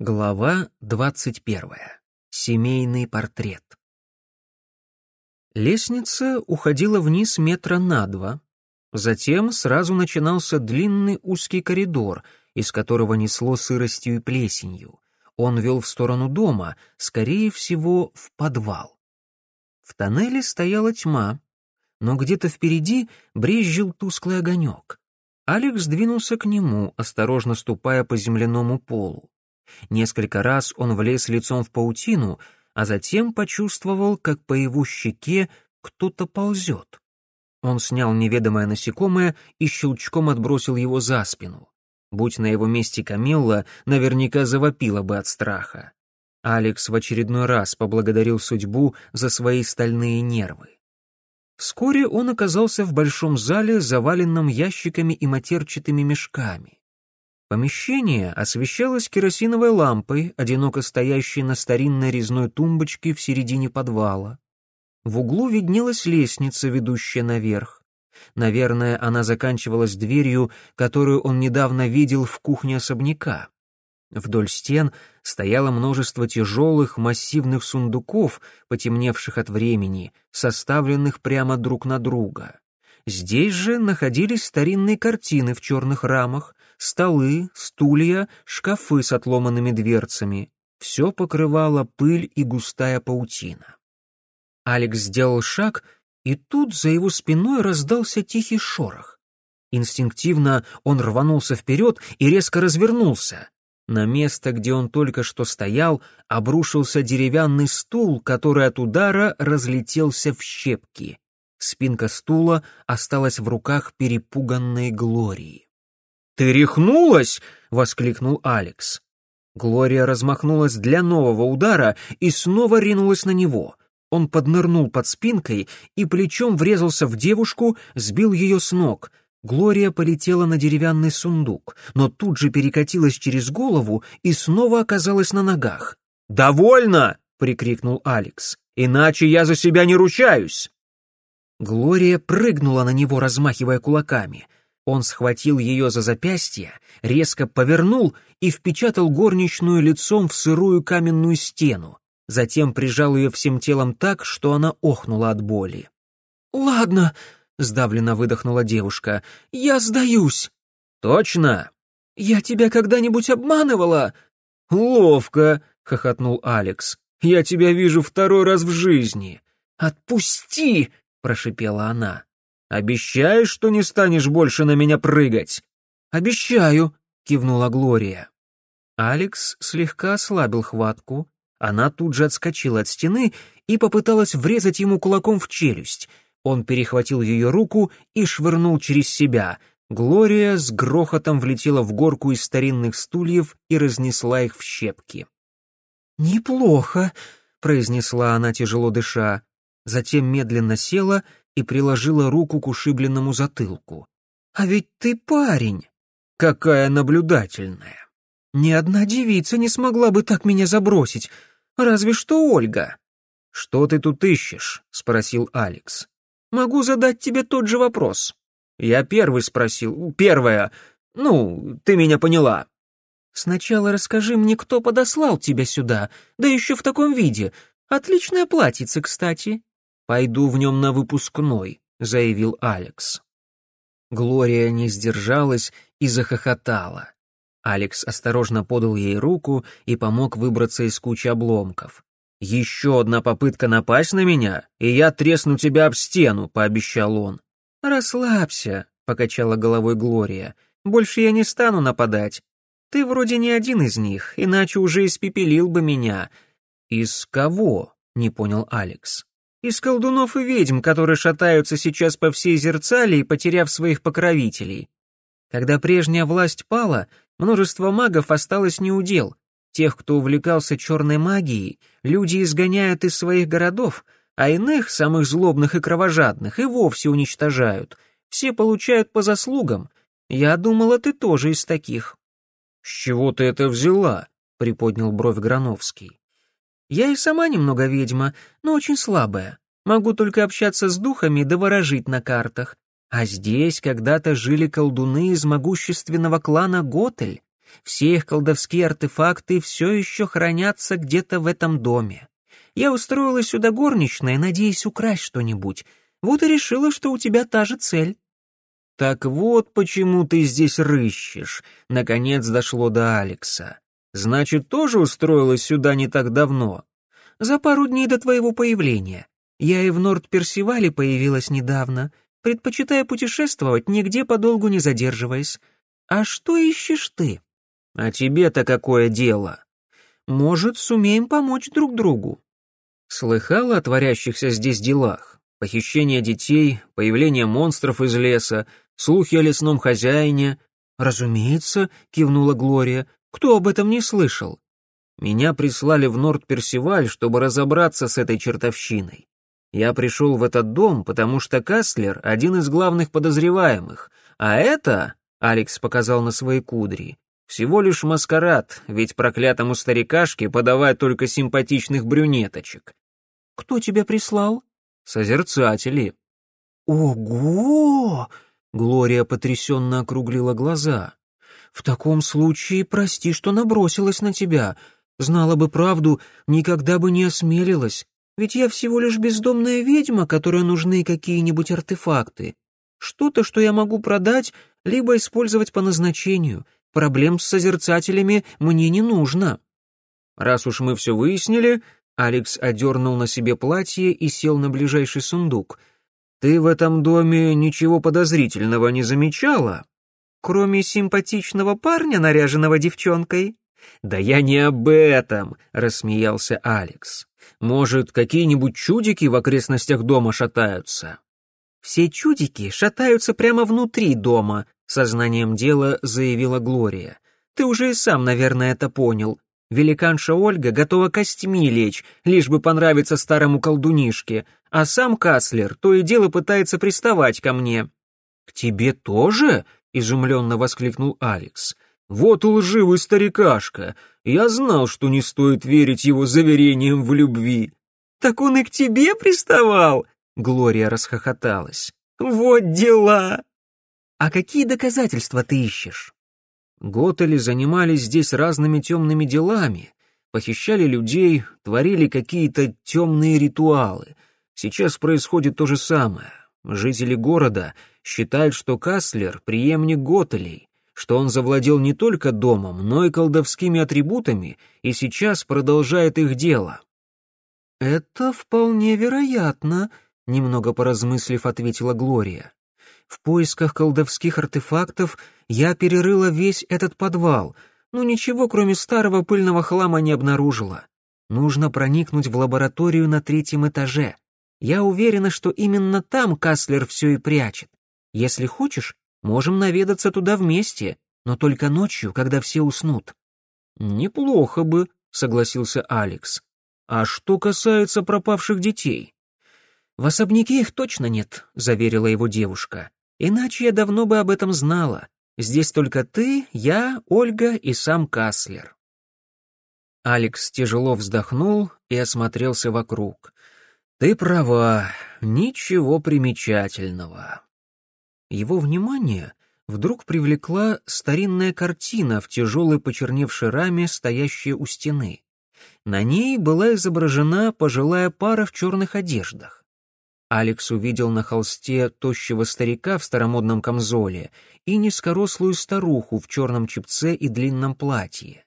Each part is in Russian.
Глава двадцать первая. Семейный портрет. Лестница уходила вниз метра на два. Затем сразу начинался длинный узкий коридор, из которого несло сыростью и плесенью. Он вел в сторону дома, скорее всего, в подвал. В тоннеле стояла тьма, но где-то впереди брезжил тусклый огонек. Алекс двинулся к нему, осторожно ступая по земляному полу. Несколько раз он влез лицом в паутину, а затем почувствовал, как по его щеке кто-то ползет. Он снял неведомое насекомое и щелчком отбросил его за спину. Будь на его месте Камилла, наверняка завопила бы от страха. Алекс в очередной раз поблагодарил судьбу за свои стальные нервы. Вскоре он оказался в большом зале, заваленном ящиками и матерчатыми мешками. Помещение освещалось керосиновой лампой, одиноко стоящей на старинной резной тумбочке в середине подвала. В углу виднелась лестница, ведущая наверх. Наверное, она заканчивалась дверью, которую он недавно видел в кухне особняка. Вдоль стен стояло множество тяжелых, массивных сундуков, потемневших от времени, составленных прямо друг на друга. Здесь же находились старинные картины в черных рамах, столы, стулья, шкафы с отломанными дверцами. Все покрывало пыль и густая паутина. Алекс сделал шаг, и тут за его спиной раздался тихий шорох. Инстинктивно он рванулся вперед и резко развернулся. На место, где он только что стоял, обрушился деревянный стул, который от удара разлетелся в щепки. Спинка стула осталась в руках перепуганной Глории. «Ты рехнулась?» — воскликнул Алекс. Глория размахнулась для нового удара и снова ринулась на него. Он поднырнул под спинкой и плечом врезался в девушку, сбил ее с ног. Глория полетела на деревянный сундук, но тут же перекатилась через голову и снова оказалась на ногах. «Довольно!» — прикрикнул Алекс. «Иначе я за себя не ручаюсь!» Глория прыгнула на него, размахивая кулаками — он схватил ее за запястье, резко повернул и впечатал горничную лицом в сырую каменную стену. Затем прижал ее всем телом так, что она охнула от боли. «Ладно», — сдавленно выдохнула девушка, — «я сдаюсь». «Точно?» «Я тебя когда-нибудь обманывала?» «Ловко», — хохотнул Алекс. «Я тебя вижу второй раз в жизни». «Отпусти!» — прошипела она. Обещаешь, что не станешь больше на меня прыгать?» «Обещаю», — кивнула Глория. Алекс слегка ослабил хватку. Она тут же отскочила от стены и попыталась врезать ему кулаком в челюсть. Он перехватил ее руку и швырнул через себя. Глория с грохотом влетела в горку из старинных стульев и разнесла их в щепки. «Неплохо», — произнесла она, тяжело дыша. Затем медленно села и приложила руку к ушибленному затылку. «А ведь ты парень!» «Какая наблюдательная!» «Ни одна девица не смогла бы так меня забросить, разве что Ольга!» «Что ты тут ищешь?» — спросил Алекс. «Могу задать тебе тот же вопрос». «Я первый спросил. Первая. Ну, ты меня поняла». «Сначала расскажи мне, кто подослал тебя сюда, да еще в таком виде. Отличное платьице, кстати. «Пойду в нем на выпускной», — заявил Алекс. Глория не сдержалась и захохотала. Алекс осторожно подал ей руку и помог выбраться из кучи обломков. «Еще одна попытка напасть на меня, и я тресну тебя об стену», — пообещал он. «Расслабься», — покачала головой Глория. «Больше я не стану нападать. Ты вроде не один из них, иначе уже испепелил бы меня». «Из кого?» — не понял Алекс из колдунов и ведьм, которые шатаются сейчас по всей Зерцалии, потеряв своих покровителей. Когда прежняя власть пала, множество магов осталось неудел. Тех, кто увлекался черной магией, люди изгоняют из своих городов, а иных, самых злобных и кровожадных, и вовсе уничтожают. Все получают по заслугам. Я думала, ты тоже из таких. «С чего ты это взяла?» — приподнял бровь Грановский. Я и сама немного ведьма, но очень слабая. Могу только общаться с духами да ворожить на картах. А здесь когда-то жили колдуны из могущественного клана Готель. Все их колдовские артефакты все еще хранятся где-то в этом доме. Я устроила сюда горничной, надеясь украсть что-нибудь. Вот и решила, что у тебя та же цель». «Так вот почему ты здесь рыщешь», — наконец дошло до Алекса. «Значит, тоже устроилась сюда не так давно?» «За пару дней до твоего появления. Я и в Норд-Персивале появилась недавно, предпочитая путешествовать, нигде подолгу не задерживаясь. А что ищешь ты?» «А тебе-то какое дело?» «Может, сумеем помочь друг другу?» Слыхала о творящихся здесь делах? Похищение детей, появление монстров из леса, слухи о лесном хозяине. «Разумеется», — кивнула Глория, — «кто об этом не слышал?» Меня прислали в Норд-Персиваль, чтобы разобраться с этой чертовщиной. Я пришел в этот дом, потому что Каслер — один из главных подозреваемых, а это, — Алекс показал на свои кудри, — всего лишь маскарад, ведь проклятому старикашке подавать только симпатичных брюнеточек. «Кто тебя прислал?» «Созерцатели». «Ого!» — Глория потрясенно округлила глаза. «В таком случае прости, что набросилась на тебя. Знала бы правду, никогда бы не осмелилась. Ведь я всего лишь бездомная ведьма, которой нужны какие-нибудь артефакты. Что-то, что я могу продать, либо использовать по назначению. Проблем с созерцателями мне не нужно». «Раз уж мы все выяснили, Алекс одернул на себе платье и сел на ближайший сундук. «Ты в этом доме ничего подозрительного не замечала?» «Кроме симпатичного парня, наряженного девчонкой?» «Да я не об этом», — рассмеялся Алекс. «Может, какие-нибудь чудики в окрестностях дома шатаются?» «Все чудики шатаются прямо внутри дома», — сознанием дела заявила Глория. «Ты уже и сам, наверное, это понял. Великанша Ольга готова костьми лечь, лишь бы понравиться старому колдунишке, а сам Каслер то и дело пытается приставать ко мне». «К тебе тоже?» — изумленно воскликнул Алекс. «Вот лживый старикашка! Я знал, что не стоит верить его заверениям в любви». «Так он и к тебе приставал?» — Глория расхохоталась. «Вот дела!» «А какие доказательства ты ищешь?» Готели занимались здесь разными темными делами, похищали людей, творили какие-то темные ритуалы. Сейчас происходит то же самое. Жители города считают, что Каслер — преемник Готелей, что он завладел не только домом, но и колдовскими атрибутами и сейчас продолжает их дело. «Это вполне вероятно», — немного поразмыслив, ответила Глория. В поисках колдовских артефактов я перерыла весь этот подвал, но ничего, кроме старого пыльного хлама, не обнаружила. Нужно проникнуть в лабораторию на третьем этаже. Я уверена, что именно там Каслер все и прячет. Если хочешь, можем наведаться туда вместе, но только ночью, когда все уснут». «Неплохо бы», — согласился Алекс. «А что касается пропавших детей?» «В особняке их точно нет», — заверила его девушка. «Иначе я давно бы об этом знала. Здесь только ты, я, Ольга и сам Каслер». Алекс тяжело вздохнул и осмотрелся вокруг. «Ты права, ничего примечательного». Его внимание вдруг привлекла старинная картина в тяжелой почерневшей раме, стоящая у стены. На ней была изображена пожилая пара в черных одеждах. Алекс увидел на холсте тощего старика в старомодном камзоле и низкорослую старуху в черном чепце и длинном платье.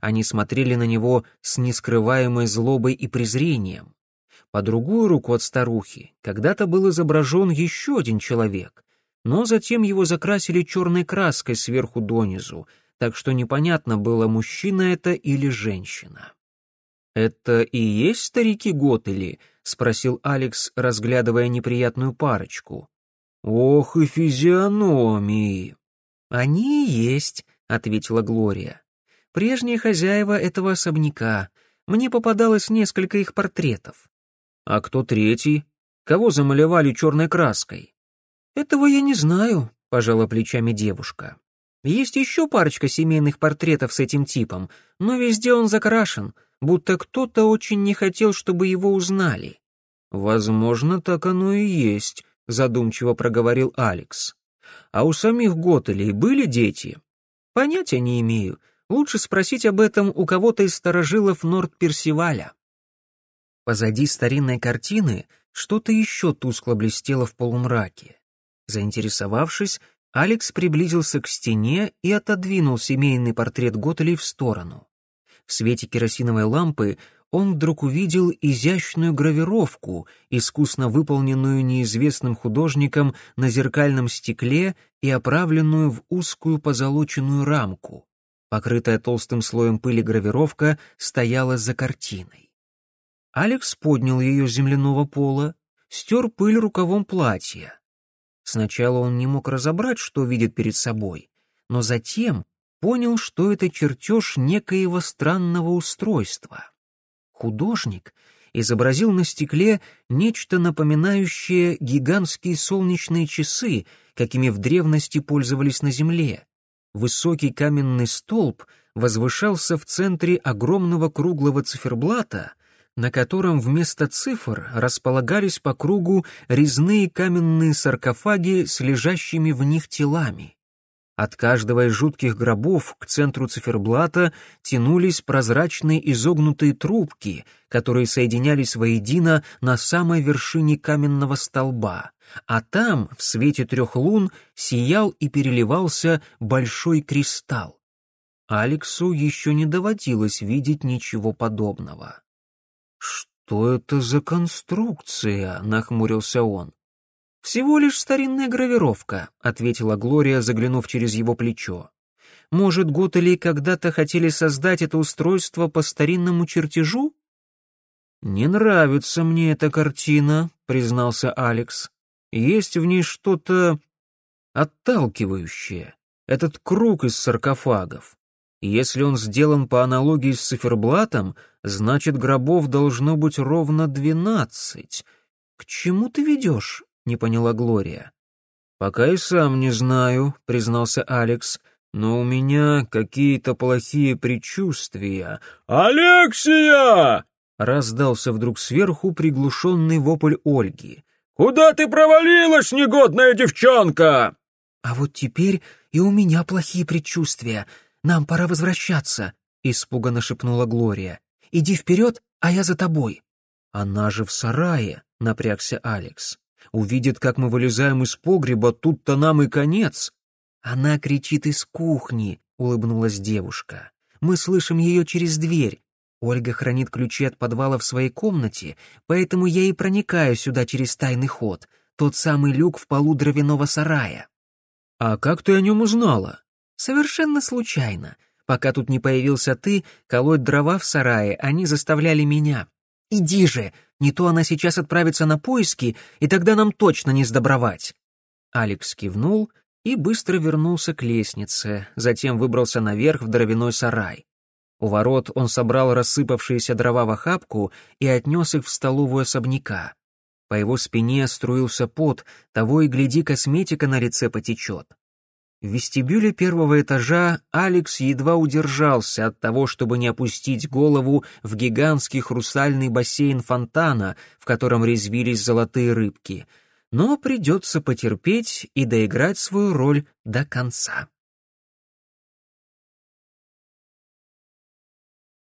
Они смотрели на него с нескрываемой злобой и презрением. По другую руку от старухи когда-то был изображен еще один человек, но затем его закрасили черной краской сверху донизу, так что непонятно было, мужчина это или женщина. «Это и есть старики Готели?» — спросил Алекс, разглядывая неприятную парочку. «Ох и физиономии!» «Они и есть», — ответила Глория. «Прежние хозяева этого особняка. Мне попадалось несколько их портретов». «А кто третий? Кого замалевали черной краской?» «Этого я не знаю», — пожала плечами девушка. «Есть еще парочка семейных портретов с этим типом, но везде он закрашен, будто кто-то очень не хотел, чтобы его узнали. «Возможно, так оно и есть», — задумчиво проговорил Алекс. «А у самих Готелей были дети?» «Понятия не имею. Лучше спросить об этом у кого-то из старожилов Норд-Персиваля. Позади старинной картины что-то еще тускло блестело в полумраке. Заинтересовавшись, Алекс приблизился к стене и отодвинул семейный портрет Готелей в сторону. В свете керосиновой лампы он вдруг увидел изящную гравировку, искусно выполненную неизвестным художником на зеркальном стекле и оправленную в узкую позолоченную рамку. Покрытая толстым слоем пыли гравировка стояла за картиной. Алекс поднял ее с земляного пола, стер пыль рукавом платья. Сначала он не мог разобрать, что видит перед собой, но затем понял, что это чертеж некоего странного устройства. Художник изобразил на стекле нечто напоминающее гигантские солнечные часы, какими в древности пользовались на Земле. Высокий каменный столб возвышался в центре огромного круглого циферблата, на котором вместо цифр располагались по кругу резные каменные саркофаги с лежащими в них телами. От каждого из жутких гробов к центру циферблата тянулись прозрачные изогнутые трубки, которые соединялись воедино на самой вершине каменного столба, а там, в свете трех лун, сиял и переливался большой кристалл. Алексу еще не доводилось видеть ничего подобного. «Что это за конструкция?» — нахмурился он. «Всего лишь старинная гравировка», — ответила Глория, заглянув через его плечо. «Может, Готели когда-то хотели создать это устройство по старинному чертежу?» «Не нравится мне эта картина», — признался Алекс. «Есть в ней что-то отталкивающее. Этот круг из саркофагов. Если он сделан по аналогии с циферблатом, значит, гробов должно быть ровно двенадцать. К чему ты ведешь?» — не поняла Глория. «Пока и сам не знаю», — признался Алекс, «но у меня какие-то плохие предчувствия». «Алексия!» — раздался вдруг сверху приглушенный вопль Ольги. «Куда ты провалилась, негодная девчонка?» «А вот теперь и у меня плохие предчувствия. Нам пора возвращаться», — испуганно шепнула Глория. «Иди вперед, а я за тобой». «Она же в сарае», — напрягся Алекс. Увидит, как мы вылезаем из погреба, тут-то нам и конец. Она кричит из кухни, улыбнулась девушка. Мы слышим ее через дверь. Ольга хранит ключи от подвала в своей комнате, поэтому я и проникаю сюда через тайный ход, тот самый люк в полу дровяного сарая. А как ты о нем узнала? Совершенно случайно. Пока тут не появился ты, колоть дрова в сарае они заставляли меня. Иди же, не то она сейчас отправится на поиски, и тогда нам точно не сдобровать». Алекс кивнул и быстро вернулся к лестнице, затем выбрался наверх в дровяной сарай. У ворот он собрал рассыпавшиеся дрова в охапку и отнес их в столовую особняка. По его спине струился пот, того и гляди, косметика на лице потечет. В вестибюле первого этажа Алекс едва удержался от того, чтобы не опустить голову в гигантский хрустальный бассейн фонтана, в котором резвились золотые рыбки. Но придется потерпеть и доиграть свою роль до конца.